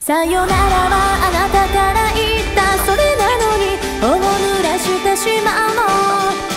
さよならはあなたから言った。それなのにおも濡らしてしまう